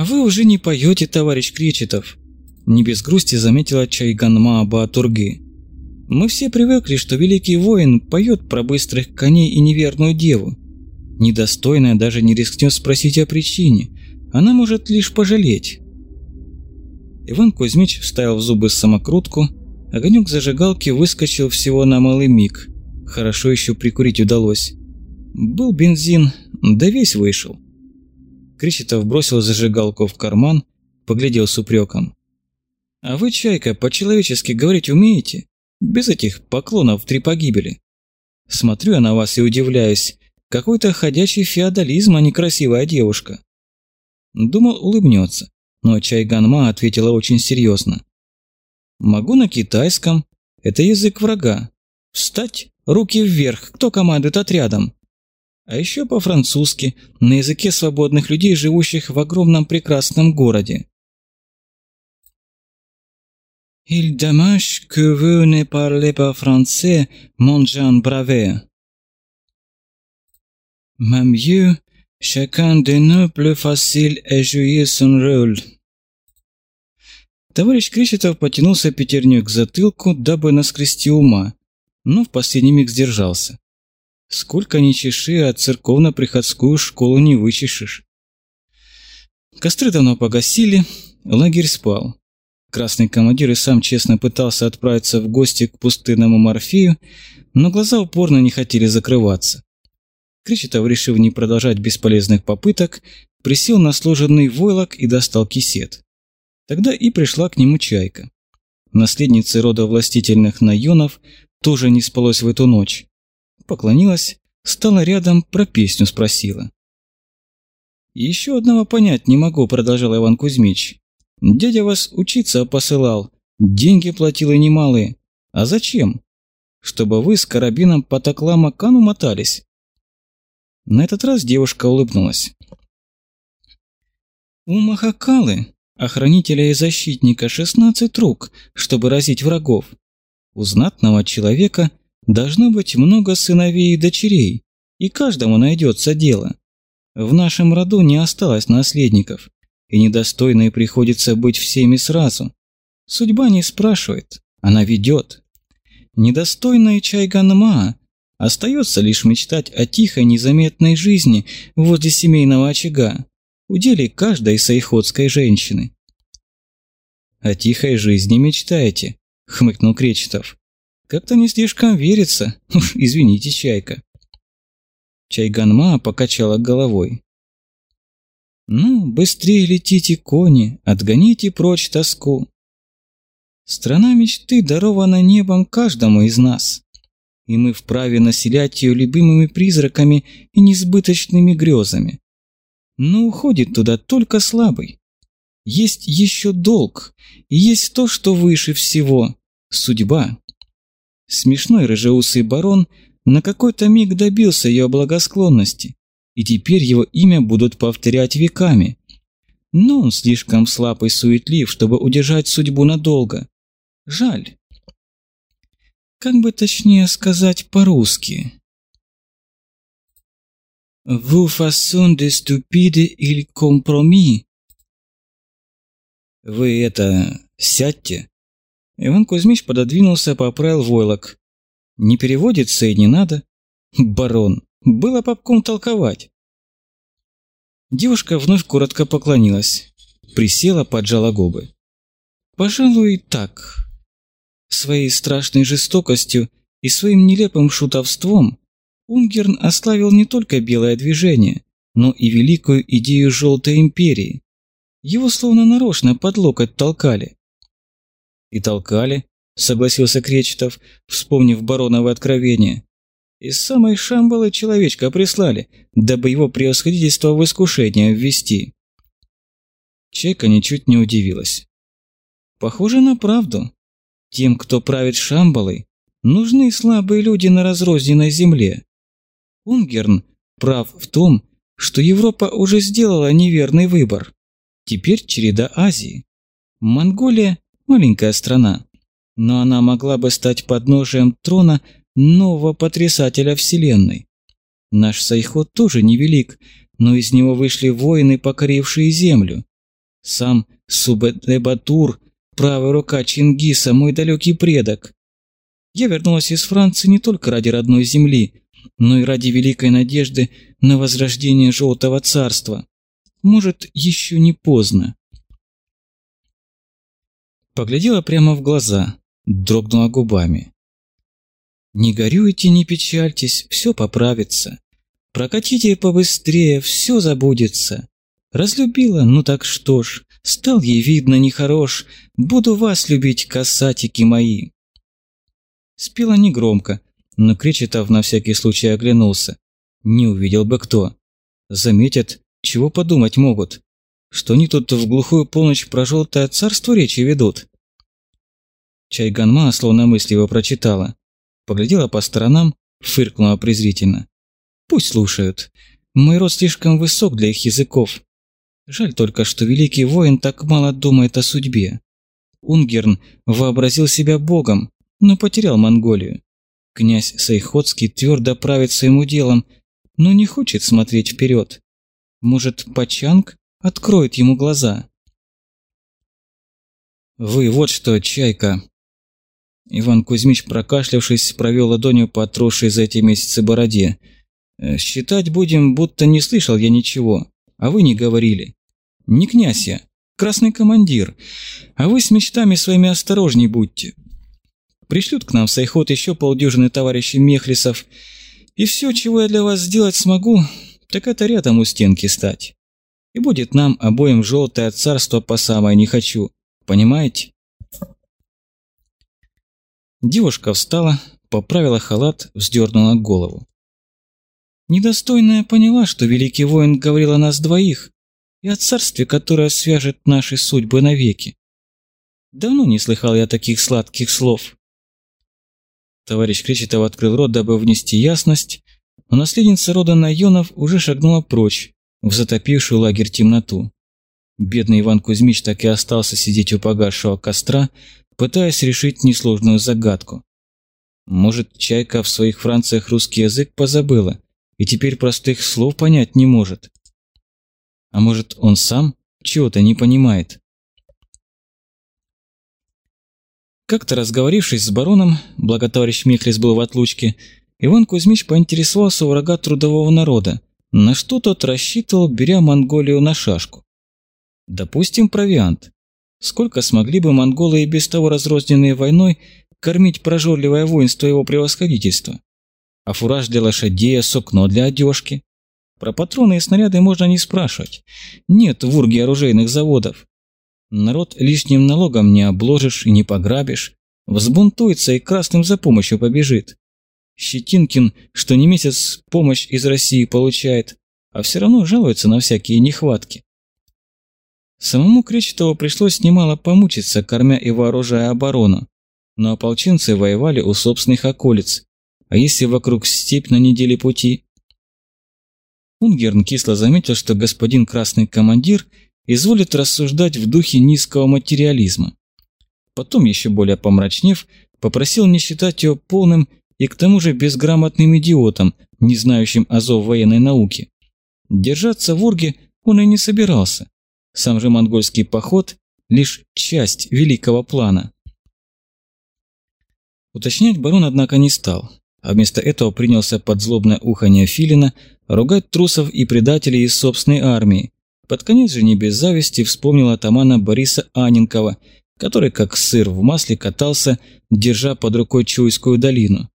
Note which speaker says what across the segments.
Speaker 1: «А вы уже не поете, товарищ Кречетов», – не без грусти заметила Чайганма Баатурги. «Мы все привыкли, что великий воин поет про быстрых коней и неверную деву. Недостойная даже не рискнет спросить о причине, она может лишь пожалеть». Иван Кузьмич вставил в зубы самокрутку, огонек зажигалки выскочил всего на малый миг. Хорошо еще прикурить удалось. Был бензин, да весь вышел. Кречетов бросил зажигалку в карман, поглядел с упреком. «А вы, Чайка, по-человечески говорить умеете? Без этих поклонов три погибели. Смотрю я на вас и удивляюсь. Какой-то ходячий феодализм, а не красивая девушка». Думал, улыбнется, но Чайганма ответила очень серьезно. «Могу на китайском. Это язык врага. Встать, руки вверх, кто командует отрядом?» А еще по-французски, на языке свободных людей, живущих в огромном прекрасном городе. «Il dommage que vous ne parlez pas français, mon Jean Bravet. Mais mieux, chacun de nous plus facile est jouer son rôle». Товарищ Кречетов потянулся пятерней к затылку, дабы наскрести ума, но в последний миг сдержался. Сколько ни чеши, а церковно-приходскую школу не вычешешь. Костры давно погасили, лагерь спал. Красный командир и сам честно пытался отправиться в гости к пустынному Морфею, но глаза упорно не хотели закрываться. Кречетов, решив не продолжать бесполезных попыток, присел на сложенный войлок и достал кисет. Тогда и пришла к нему чайка. Наследнице рода властительных наёнов тоже не спалось в эту ночь поклонилась, стала рядом, про песню спросила. «Еще одного понять не могу», – продолжал Иван Кузьмич. «Дядя вас учиться посылал, деньги платил и немалые. А зачем? Чтобы вы с карабином по Такламакану мотались?» На этот раз девушка улыбнулась. «У Махакалы, охранителя и защитника, 16 рук, чтобы разить врагов. У знатного человека Должно быть много сыновей и дочерей, и каждому найдется дело. В нашем роду не осталось наследников, и недостойные приходится быть всеми сразу. Судьба не спрашивает, она ведет. Недостойная Чайганма остается лишь мечтать о тихой незаметной жизни возле семейного очага, уделе каждой сайходской женщины. «О тихой жизни мечтаете?» – хмыкнул Кречетов. Как-то не слишком верится. Извините, Чайка. Чайганма покачала головой. Ну, быстрее летите, кони, отгоните прочь тоску. Страна мечты дарована небом каждому из нас, и мы вправе населять ее любимыми призраками и несбыточными грезами. Но уходит туда только слабый. Есть еще долг, и есть то, что выше всего – судьба. Смешной рыжеусый барон на какой-то миг добился ее благосклонности, и теперь его имя будут повторять веками. Но он слишком слаб и суетлив, чтобы удержать судьбу надолго. Жаль. Как бы точнее сказать по-русски? «Vous façon de stupide il compromis». «Вы это... сядьте», Иван Кузьмич пододвинулся, поправил войлок. Не переводится и не надо. Барон, было попком толковать. Девушка вновь коротко поклонилась. Присела, поджала губы. Пожалуй, так. Своей страшной жестокостью и своим нелепым шутовством Унгерн ославил не только белое движение, но и великую идею Желтой Империи. Его словно нарочно под локоть толкали. «И толкали», – согласился Кречетов, вспомнив бароновое откровение. «Из самой Шамбалы человечка прислали, дабы его превосходительство в искушение ввести». Чайка ничуть не удивилась. «Похоже на правду. Тем, кто правит Шамбалой, нужны слабые люди на разрозненной земле. Унгерн прав в том, что Европа уже сделала неверный выбор. Теперь череда Азии. Монголия Маленькая страна, но она могла бы стать подножием трона нового потрясателя Вселенной. Наш Сайхот тоже невелик, но из него вышли воины, покорившие землю. Сам Субэдебатур, правая рука Чингиса, мой далекий предок. Я вернулась из Франции не только ради родной земли, но и ради великой надежды на возрождение Желтого Царства. Может, еще не поздно. Поглядела прямо в глаза, дрогнула губами. «Не горюйте, не печальтесь, все поправится. Прокатите побыстрее, все забудется. Разлюбила, ну так что ж, стал ей видно нехорош, буду вас любить, касатики мои». Спела негромко, но Кречетов на всякий случай оглянулся. Не увидел бы кто. Заметят, чего подумать могут. Что они тут в глухую полночь про желтое царство речи ведут? Чайганма словно мысли его прочитала. Поглядела по сторонам, фыркнула презрительно. Пусть слушают. Мой род слишком высок для их языков. Жаль только, что великий воин так мало думает о судьбе. Унгерн вообразил себя богом, но потерял Монголию. Князь Сайходский твердо правит своим делом, но не хочет смотреть вперед. Может, Пачанг откроет ему глаза? «Вы вот что, Чайка!» Иван Кузьмич, прокашлявшись, провел ладонью по отросшей за эти месяцы бороде. «Э, «Считать будем, будто не слышал я ничего, а вы не говорили. Не князь я, красный командир, а вы с мечтами своими осторожней будьте. Пришлют к нам в Сайхот еще полдюжины товарищей Мехлисов, и все, чего я для вас сделать смогу, так это рядом у стенки стать. И будет нам обоим желтое царство по самое не хочу, понимаете?» Девушка встала, поправила халат, вздернула голову. Недостойная поняла, что великий воин говорил о нас двоих и о царстве, которое свяжет наши судьбы навеки. Давно не слыхал я таких сладких слов. Товарищ Кречетов открыл рот, дабы внести ясность, но наследница рода Найонов уже шагнула прочь, в затопившую лагерь темноту. Бедный Иван Кузьмич так и остался сидеть у погасшего костра, пытаясь решить несложную загадку. Может, Чайка в своих Франциях русский язык позабыла и теперь простых слов понять не может. А может, он сам чего-то не понимает. Как-то разговорившись с бароном, благо товарищ Михлис был в отлучке, Иван Кузьмич поинтересовался у врага трудового народа, на что тот рассчитывал, беря Монголию на шашку. Допустим, провиант. Сколько смогли бы монголы и без того разрозненные войной кормить прожорливое воинство его превосходительства? А фураж для лошадей, сукно для одежки? Про патроны и снаряды можно не спрашивать. Нет в Урге оружейных заводов. Народ лишним налогом не обложишь и не пограбишь. Взбунтуется и красным за помощью побежит. Щетинкин, что не месяц помощь из России получает, а все равно жалуется на всякие нехватки. Самому Кречетову пришлось немало помучиться, кормя и вооружая оборону. Но ополченцы воевали у собственных околиц. А если вокруг степь на неделе пути? Унгерн кисло заметил, что господин красный командир изволит рассуждать в духе низкого материализма. Потом, еще более помрачнев, попросил не считать его полным и к тому же безграмотным идиотом, не знающим азов военной науки. Держаться в Урге он и не собирался. Сам же монгольский поход – лишь часть великого плана. Уточнять барон, однако, не стал, а вместо этого принялся под злобное уханье Филина ругать трусов и предателей из собственной армии. Под конец же не без зависти вспомнил атамана Бориса Аненкова, который как сыр в масле катался, держа под рукой Чуйскую долину.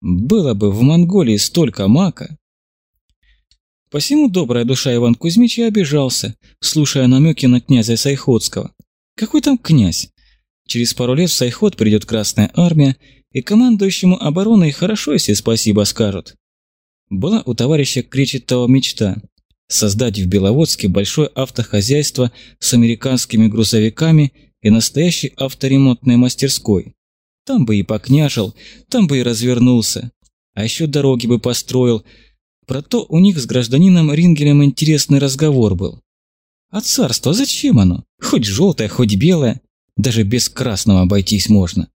Speaker 1: Было бы в Монголии столько мака. Посему добрая душа Иван Кузьмич и обижался, слушая намеки на князя Сайходского. Какой там князь? Через пару лет в Сайход придет Красная Армия, и командующему обороной хорошо, если спасибо скажут. Была у товарища Кречетова мечта – создать в Беловодске большое автохозяйство с американскими грузовиками и настоящей авторемонтной мастерской. Там бы и покняжил, там бы и развернулся. А еще дороги бы построил – про то у них с гражданином Рингелем интересный разговор был. А царство зачем оно? Хоть желтое, хоть белое. Даже без красного обойтись можно.